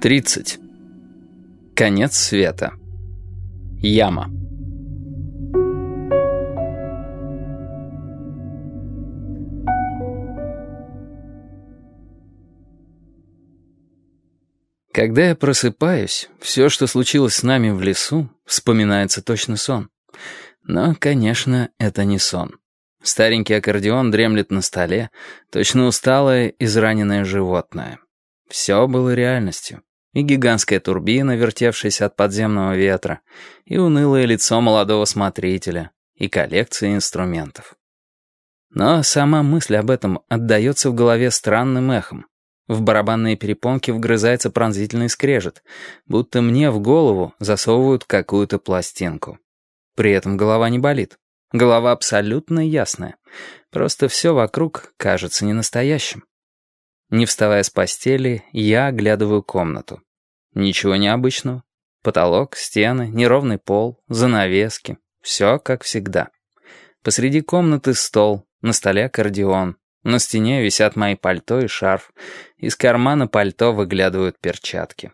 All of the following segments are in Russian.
30. Конец света. Яма. Когда я просыпаюсь, все, что случилось с нами в лесу, вспоминается точно сон. Но, конечно, это не сон. Старенький аккордеон дремлет на столе, точно усталое, израненное животное. Все было реальностью. И гигантская турбина, вертевшаяся от подземного ветра, и унылое лицо молодого смотрителя, и коллекция инструментов. Но сама мысль об этом отдается в голове странным эхом. В барабанные перепонки вгрызается пронзительный скрежет, будто мне в голову засовывают какую-то пластинку. При этом голова не болит. Голова абсолютно ясная. Просто все вокруг кажется ненастоящим. Не вставая с постели, я оглядываю комнату. Ничего необычного. Потолок, стены, неровный пол, занавески. Все как всегда. Посреди комнаты стол, на столе аккордеон. На стене висят мои пальто и шарф. Из кармана пальто выглядывают перчатки.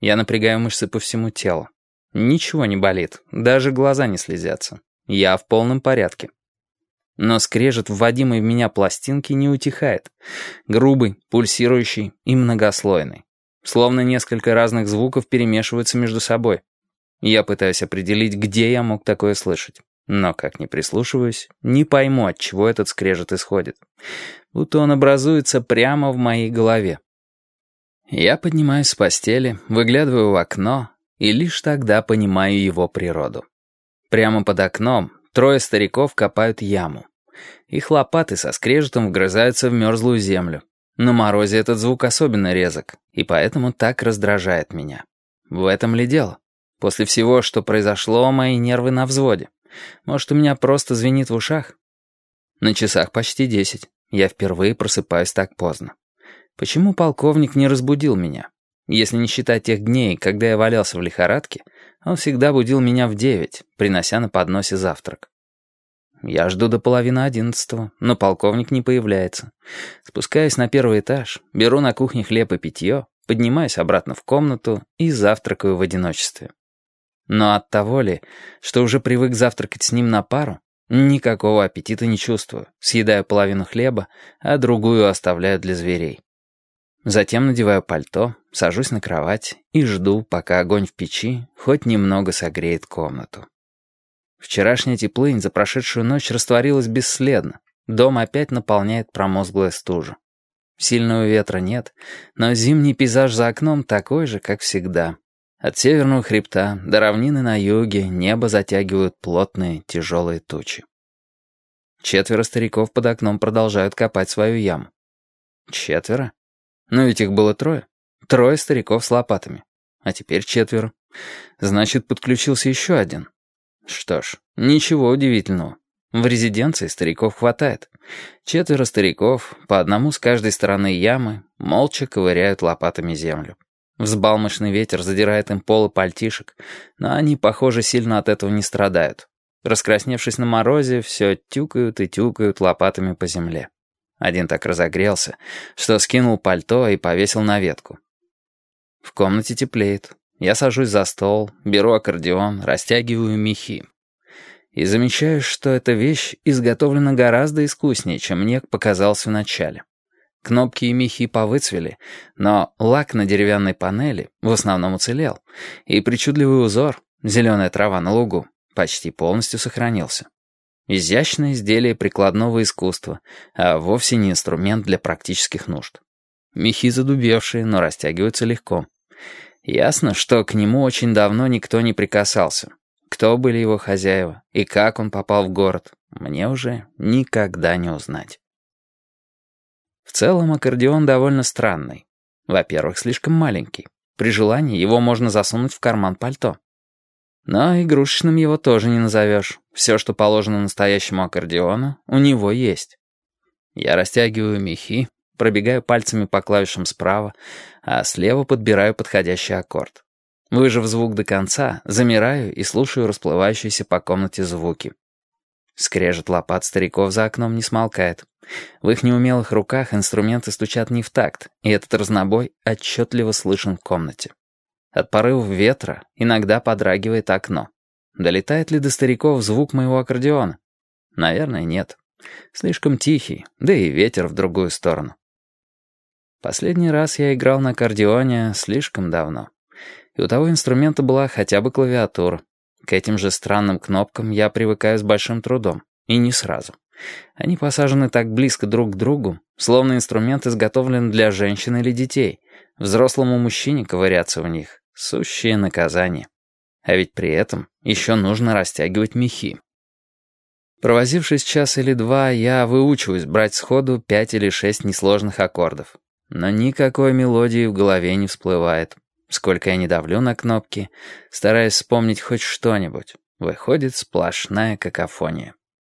Я напрягаю мышцы по всему телу. Ничего не болит, даже глаза не слезятся. Я в полном порядке. Но скрежет вводимой в меня пластинки не утихает. Грубый, пульсирующий и многослойный. Словно несколько разных звуков перемешиваются между собой. Я пытаюсь определить, где я мог такое слышать. Но, как ни прислушиваюсь, не пойму, от чего этот скрежет исходит. Будто он образуется прямо в моей голове. Я поднимаюсь с постели, выглядываю в окно, и лишь тогда понимаю его природу. Прямо под окном трое стариков копают яму. Их лопаты со скрежетом вгрызаются в мерзлую землю. На морозе этот звук особенно резок, и поэтому так раздражает меня. В этом ли дело? После всего, что произошло, мои нервы на взводе. Может, у меня просто звенит в ушах? На часах почти десять. Я впервые просыпаюсь так поздно. Почему полковник не разбудил меня? Если не считать тех дней, когда я валялся в лихорадке, он всегда будил меня в девять, принося на подносе завтрак. Я жду до половины одиннадцатого, но полковник не появляется. Спускаюсь на первый этаж, беру на кухне хлеб и питье, поднимаюсь обратно в комнату и завтракаю в одиночестве. Но от того ли, что уже привык завтракать с ним на пару, никакого аппетита не чувствую, съедаю половину хлеба, а другую оставляю для зверей. Затем надеваю пальто, сажусь на кровать и жду, пока огонь в печи хоть немного согреет комнату. Вчерашняя теплынь за прошедшую ночь растворилась бесследно. Дом опять наполняет промозглая стужа. Сильного ветра нет, но зимний пейзаж за окном такой же, как всегда. От северного хребта до равнины на юге небо затягивают плотные тяжелые тучи. Четверо стариков под окном продолжают копать свою яму. Четверо? Но ведь их было трое. Трое стариков с лопатами. А теперь четверо. Значит, подключился еще один. Что ж, ничего удивительного. В резиденции стариков хватает. Четверо стариков, по одному с каждой стороны ямы, молча ковыряют лопатами землю. Взбалмошный ветер задирает им полы пальтишек, но они, похоже, сильно от этого не страдают. Раскрасневшись на морозе, все тюкают и тюкают лопатами по земле. Один так разогрелся, что скинул пальто и повесил на ветку. В комнате теплеет. Я сажусь за стол, беру аккордеон, растягиваю мехи. И замечаю, что эта вещь изготовлена гораздо искуснее, чем мне показалось вначале. Кнопки и мехи повыцвели, но лак на деревянной панели в основном уцелел, и причудливый узор, зеленая трава на лугу, почти полностью сохранился. Изящное изделие прикладного искусства, а вовсе не инструмент для практических нужд. Мехи задубевшие, но растягиваются легко. Ясно, что к нему очень давно никто не прикасался. Кто были его хозяева и как он попал в город, мне уже никогда не узнать. В целом аккордеон довольно странный. Во-первых, слишком маленький. При желании его можно засунуть в карман пальто. Но игрушечным его тоже не назовешь. Все, что положено настоящему аккордеону, у него есть. Я растягиваю мехи, пробегаю пальцами по клавишам справа, а слева подбираю подходящий аккорд. Выжив звук до конца, замираю и слушаю расплывающиеся по комнате звуки. Скрежет лопат стариков за окном не смолкает. В их неумелых руках инструменты стучат не в такт, и этот разнобой отчетливо слышен в комнате. От порывов ветра иногда подрагивает окно. Долетает ли до стариков звук моего аккордеона? Наверное, нет. Слишком тихий, да и ветер в другую сторону. Последний раз я играл на аккордеоне слишком давно. И у того инструмента была хотя бы клавиатура. К этим же странным кнопкам я привыкаю с большим трудом. И не сразу. Они посажены так близко друг к другу, словно инструмент изготовлен для женщин или детей. Взрослому мужчине ковыряться в них — сущее наказание. А ведь при этом еще нужно растягивать мехи. Провозившись час или два, я выучиваюсь брать сходу пять или шесть несложных аккордов. Но никакой мелодии в голове не всплывает. Сколько я не давлю на кнопки, стараясь вспомнить хоть что-нибудь, выходит сплошная какофония.